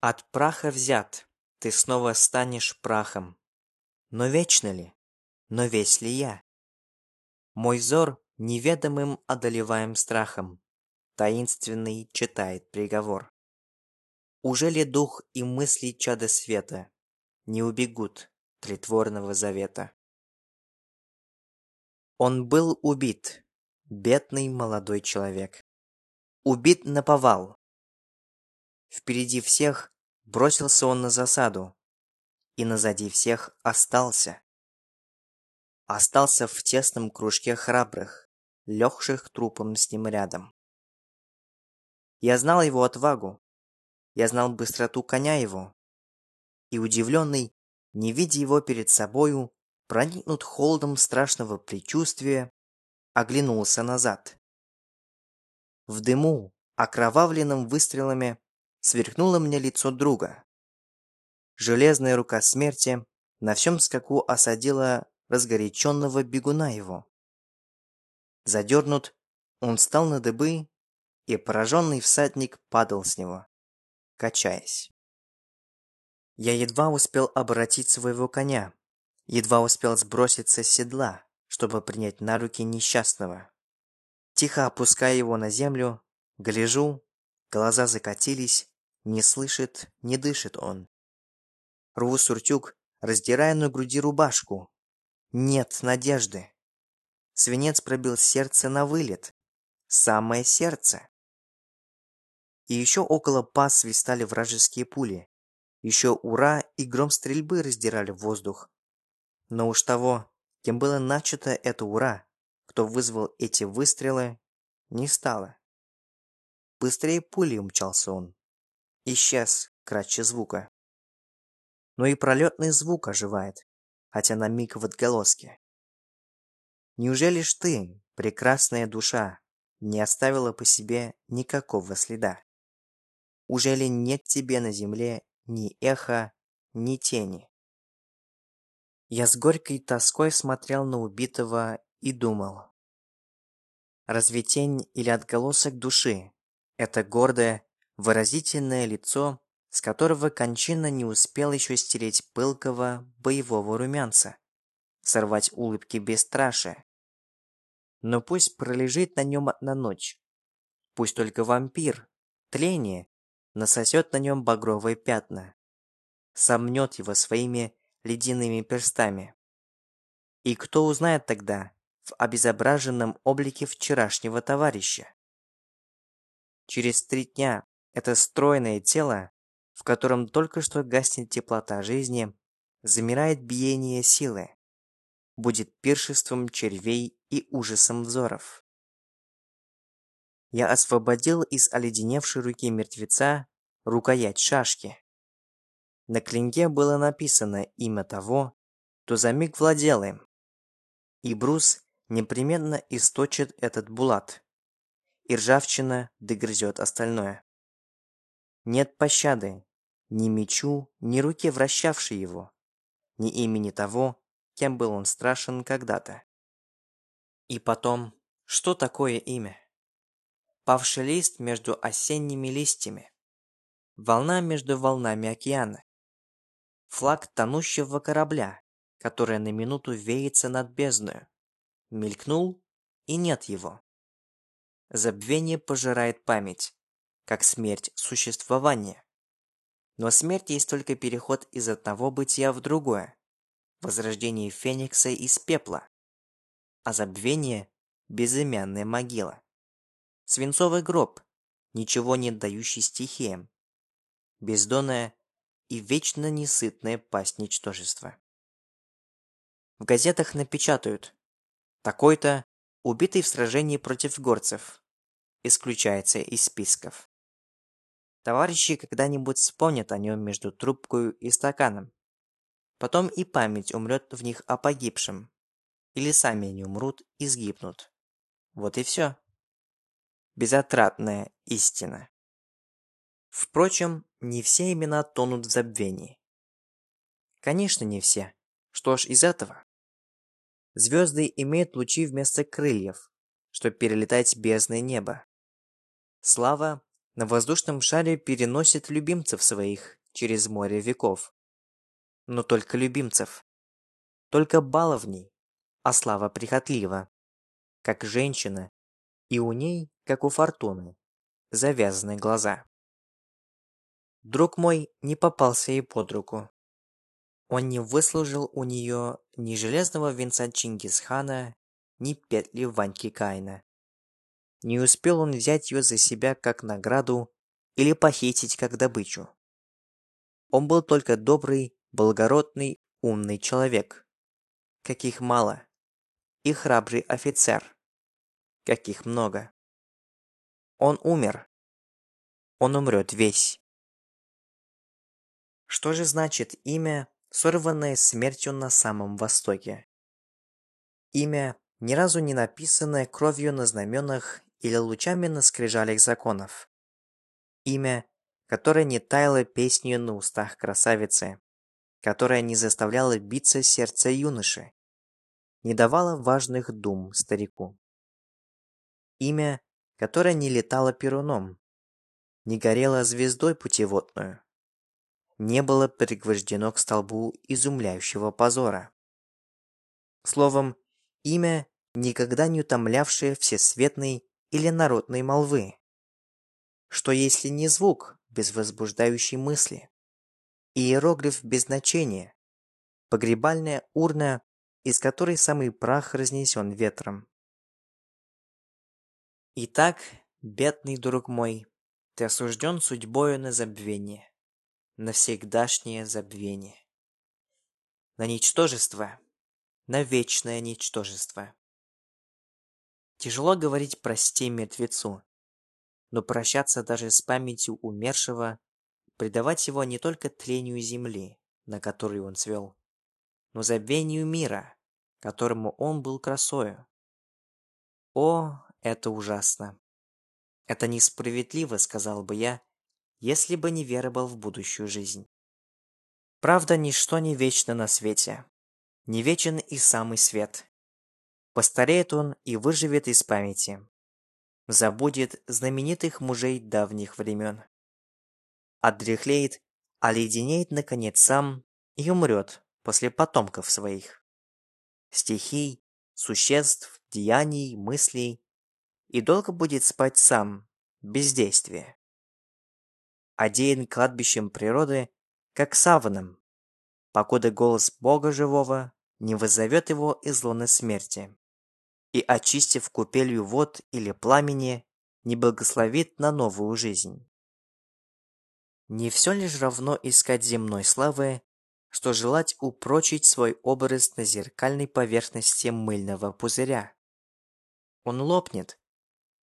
От праха взят, ты снова станешь прахом. Но вечно ли? Но весь ли я? Мой взор неведомым одолеваем страхом, Таинственный читает приговор. Уже ли дух и мысли чада света Не убегут тлетворного завета? Он был убит, бедный молодой человек. Убит на повал. Впереди всех бросился он на засаду, и назади всех остался. Остался в тесном кружке храбрых, легших трупом с ним рядом. Я знал его отвагу, я знал быстроту коня его, и удивленный, не видя его перед собою, проникнут холодом страшного предчувствия, оглянулся назад. В дыму, окровавленном выстрелами, сверкнуло мне лицо друга. Железная рука смерти на всем скаку осадила разгоряченного бегуна его. Задернут, он встал на дыбы, и пораженный всадник падал с него, качаясь. Я едва успел обратить своего коня, едва успел сброситься с седла, чтобы принять на руки несчастного. Тихо опуская его на землю, гляжу, глаза закатились, не слышит, не дышит он. Рву суртюк, раздирая на груди рубашку. Нет надежды. Свинец пробил сердце на вылет. Самое сердце. И еще около пас свистали вражеские пули. Еще ура и гром стрельбы раздирали воздух. Но уж того, кем было начато это ура, кто вызвал эти выстрелы, не стало. Быстрее пули умчался он. Исчез кратче звука. Но и пролетный звук оживает, хотя на миг в отголоске. Неужели ж ты, прекрасная душа, не оставила по себе никакого следа? Ужели нет тебе на земле ни эха, ни тени? Я с горькой тоской смотрел на убитого и думал. Разве тень или отголосок души – это гордое, выразительное лицо, с которого кончина не успел еще стереть пылкого боевого румянца, сорвать улыбки бесстрашия? Но пусть пролежит на нем одна ночь. Пусть только вампир, тление, насосет на нем багровые пятна, сомнет его своими ледяными перстами. И кто узнает тогда в обезображенном облике вчерашнего товарища? Через три дня это стройное тело, в котором только что гаснет теплота жизни, замирает биение силы, будет пиршеством червей и ужасом взоров. Я освободил из оледеневшей руки мертвеца рукоять шашки. На клинке было написано имя того, кто за миг владел им. И Брус непременно источит этот булат. И ржавчина догрызет остальное. Нет пощады ни мечу, ни руке, вращавшей его, ни имени того, кем был он страшен когда-то. И потом, что такое имя? Павший лист между осенними листьями. Волна между волнами океана флаг тонущего корабля, который на минуту веется над бездною. Мелькнул, и нет его. Забвение пожирает память, как смерть существования. Но смерть есть только переход из одного бытия в другое, возрождение феникса из пепла, а забвение – безымянная могила. Свинцовый гроб, ничего не дающий стихиям. Бездонная и вечно несытная пасть ничтожества. В газетах напечатают «Такой-то, убитый в сражении против горцев», исключается из списков. Товарищи когда-нибудь вспомнят о нем между трубкой и стаканом. Потом и память умрет в них о погибшем. Или сами они умрут и сгибнут. Вот и все. Безотратная истина. Впрочем, не все имена тонут в забвении. Конечно, не все. Что ж из этого? Звезды имеют лучи вместо крыльев, чтобы перелетать бездное небо. Слава на воздушном шаре переносит любимцев своих через море веков. Но только любимцев. Только баловней, а слава прихотлива, как женщина, и у ней, как у фортуны, завязаны глаза. Друг мой не попался ей под руку. Он не выслужил у нее ни железного венца Чингисхана, ни петли Ваньки Кайна. Не успел он взять ее за себя как награду или похитить как добычу. Он был только добрый, благородный, умный человек. Каких мало. И храбрый офицер. Каких много. Он умер. Он умрет весь. Что же значит имя, сорванное смертью на самом Востоке? Имя, ни разу не написанное кровью на знаменах или лучами на скрижалях законов. Имя, которое не таяло песнью на устах красавицы, которое не заставляло биться сердце юноши, не давало важных дум старику. Имя, которое не летало перуном, не горело звездой путеводную, не было пригвождено к столбу изумляющего позора. Словом, имя, никогда не утомлявшее всесветной или народной молвы. Что если не звук без возбуждающей мысли? Иероглиф без значения, погребальная урна, из которой самый прах разнесен ветром. Итак, бедный друг мой, ты осужден судьбою на забвение на всегдашнее забвение. На ничтожество, на вечное ничтожество. Тяжело говорить «прости» мертвецу, но прощаться даже с памятью умершего, предавать его не только тлению земли, на которой он свел, но забвению мира, которому он был красою. О, это ужасно! Это несправедливо, сказал бы я, если бы не веровал в будущую жизнь. Правда, ничто не вечно на свете. Не вечен и самый свет. Постареет он и выживет из памяти. Забудет знаменитых мужей давних времен. Отдряхлеет, оледенеет наконец сам и умрет после потомков своих. Стихий, существ, деяний, мыслей. И долго будет спать сам, без действия одеян кладбищем природы, как саваном, покуда голос Бога живого не вызовет его из лона смерти, и, очистив купелью вод или пламени, не благословит на новую жизнь. Не все лишь равно искать земной славы, что желать упрочить свой образ на зеркальной поверхности мыльного пузыря. Он лопнет,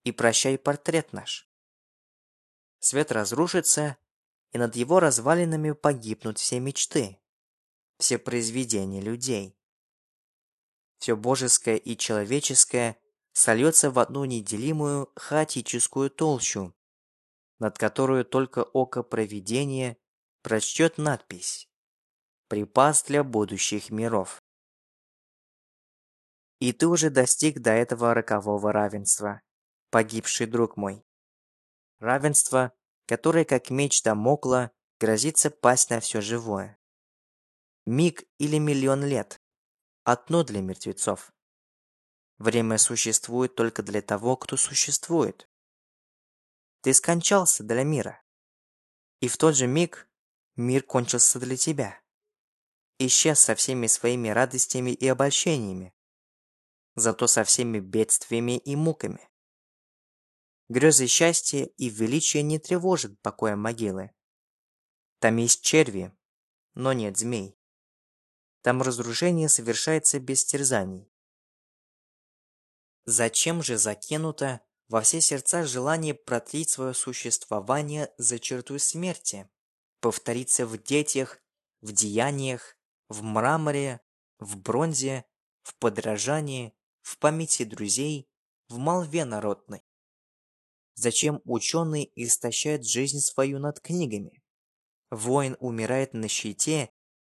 и прощай портрет наш. Свет разрушится, и над его развалинами погибнут все мечты, все произведения людей. Все божеское и человеческое сольется в одну неделимую хаотическую толщу, над которую только око провидения прочтет надпись «Припас для будущих миров». И ты уже достиг до этого рокового равенства, погибший друг мой. Равенство, которое, как меч Дамокла, грозится пасть на все живое. Миг или миллион лет. Одно для мертвецов. Время существует только для того, кто существует. Ты скончался для мира. И в тот же миг мир кончился для тебя. Исчез со всеми своими радостями и обольщениями. Зато со всеми бедствиями и муками. Грезы счастья и величия не тревожат покоя могилы. Там есть черви, но нет змей. Там разрушение совершается без терзаний. Зачем же закинуто во все сердца желание продлить свое существование за чертой смерти, повториться в детях, в деяниях, в мраморе, в бронзе, в подражании, в памяти друзей, в молве народной? Зачем ученый истощает жизнь свою над книгами? Воин умирает на щите,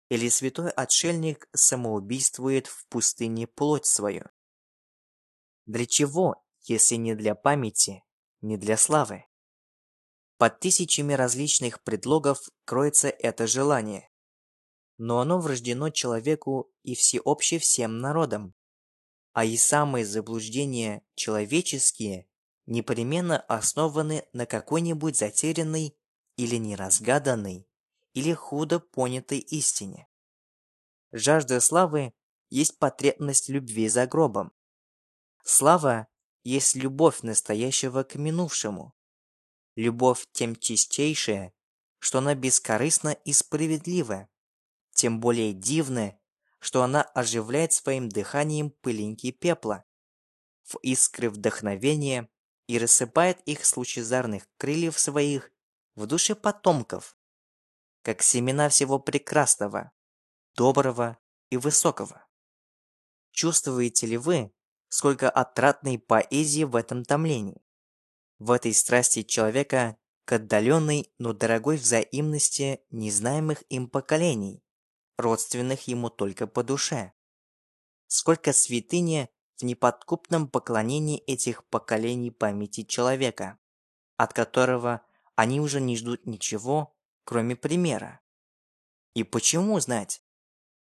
или святой отшельник самоубийствует в пустыне плоть свою? Для чего, если не для памяти, не для славы? Под тысячами различных предлогов кроется это желание. Но оно врождено человеку и всеобще всем народам. А и самые заблуждения человеческие непременно основаны на какой-нибудь затерянной или неразгаданной, или худо понятой истине. Жажда славы есть потребность любви за гробом. Слава есть любовь настоящего к минувшему, Любовь тем чистейшая, что она бескорыстна и справедлива, тем более дивная, что она оживляет своим дыханием пылинки пепла в искры вдохновения и рассыпает их с лучезарных крыльев своих в душе потомков, как семена всего прекрасного, доброго и высокого. Чувствуете ли вы, сколько отратной поэзии в этом томлении? в этой страсти человека к отдаленной, но дорогой взаимности незнаемых им поколений, родственных ему только по душе. Сколько святыни в неподкупном поклонении этих поколений памяти человека, от которого они уже не ждут ничего, кроме примера. И почему знать?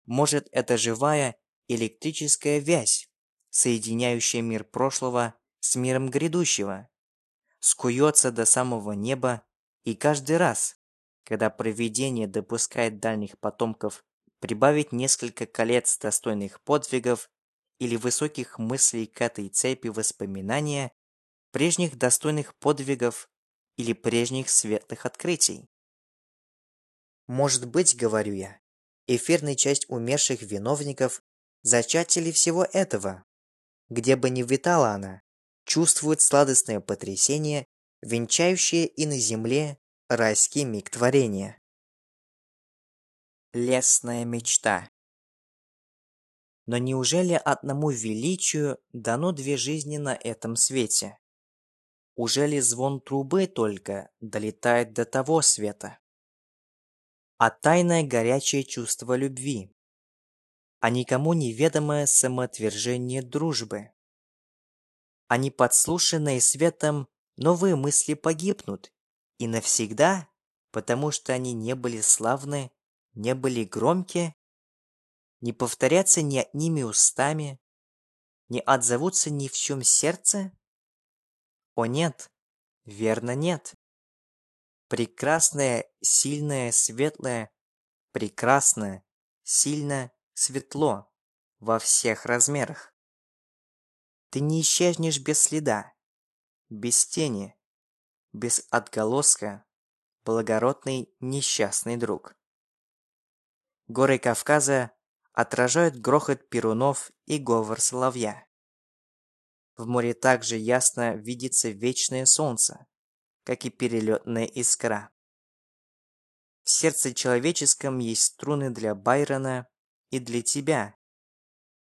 Может, это живая электрическая вязь, соединяющая мир прошлого с миром грядущего, скуется до самого неба, и каждый раз, когда провидение допускает дальних потомков прибавить несколько колец достойных подвигов или высоких мыслей к этой цепи воспоминания, прежних достойных подвигов или прежних светлых открытий. Может быть, говорю я, эфирная часть умерших виновников зачатели всего этого. Где бы ни витала она, чувствует сладостное потрясение, венчающее и на земле райский миг творения. Лесная мечта Но неужели одному величию дано две жизни на этом свете? Ужели звон трубы только долетает до того света? А тайное горячее чувство любви? А никому неведомое самоотвержение дружбы? а не подслушанные светом новые мысли погибнут. И навсегда, потому что они не были славны, не были громкие, не повторятся ни одними устами, не отзовутся ни в чем сердце? О нет, верно нет. Прекрасное, сильное, светлое, прекрасное, сильно, светло во всех размерах. Ты не исчезнешь без следа, без тени, без отголоска, благородный несчастный друг. Горы Кавказа отражают грохот перунов и говор соловья. В море также ясно видится вечное солнце, как и перелетная искра. В сердце человеческом есть струны для Байрона и для тебя,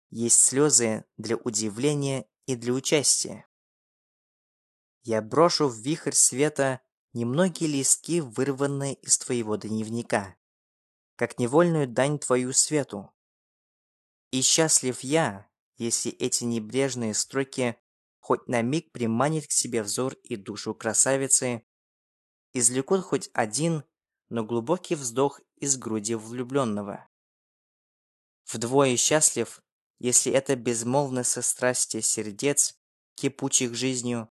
есть слезы для удивления и для участия. Я брошу в вихрь света немногие листки, вырванные из твоего дневника, как невольную дань твою свету. И счастлив я, если эти небрежные строки хоть на миг приманит к себе взор и душу красавицы, извлекут хоть один, но глубокий вздох из груди влюбленного. Вдвое счастлив, если это безмолвное сострастие сердец, кипучих жизнью,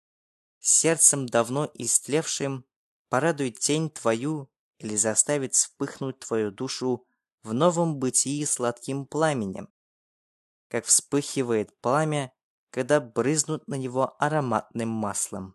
сердцем давно истлевшим, порадует тень твою или заставит вспыхнуть твою душу в новом бытии сладким пламенем, как вспыхивает пламя, когда брызнут на него ароматным маслом.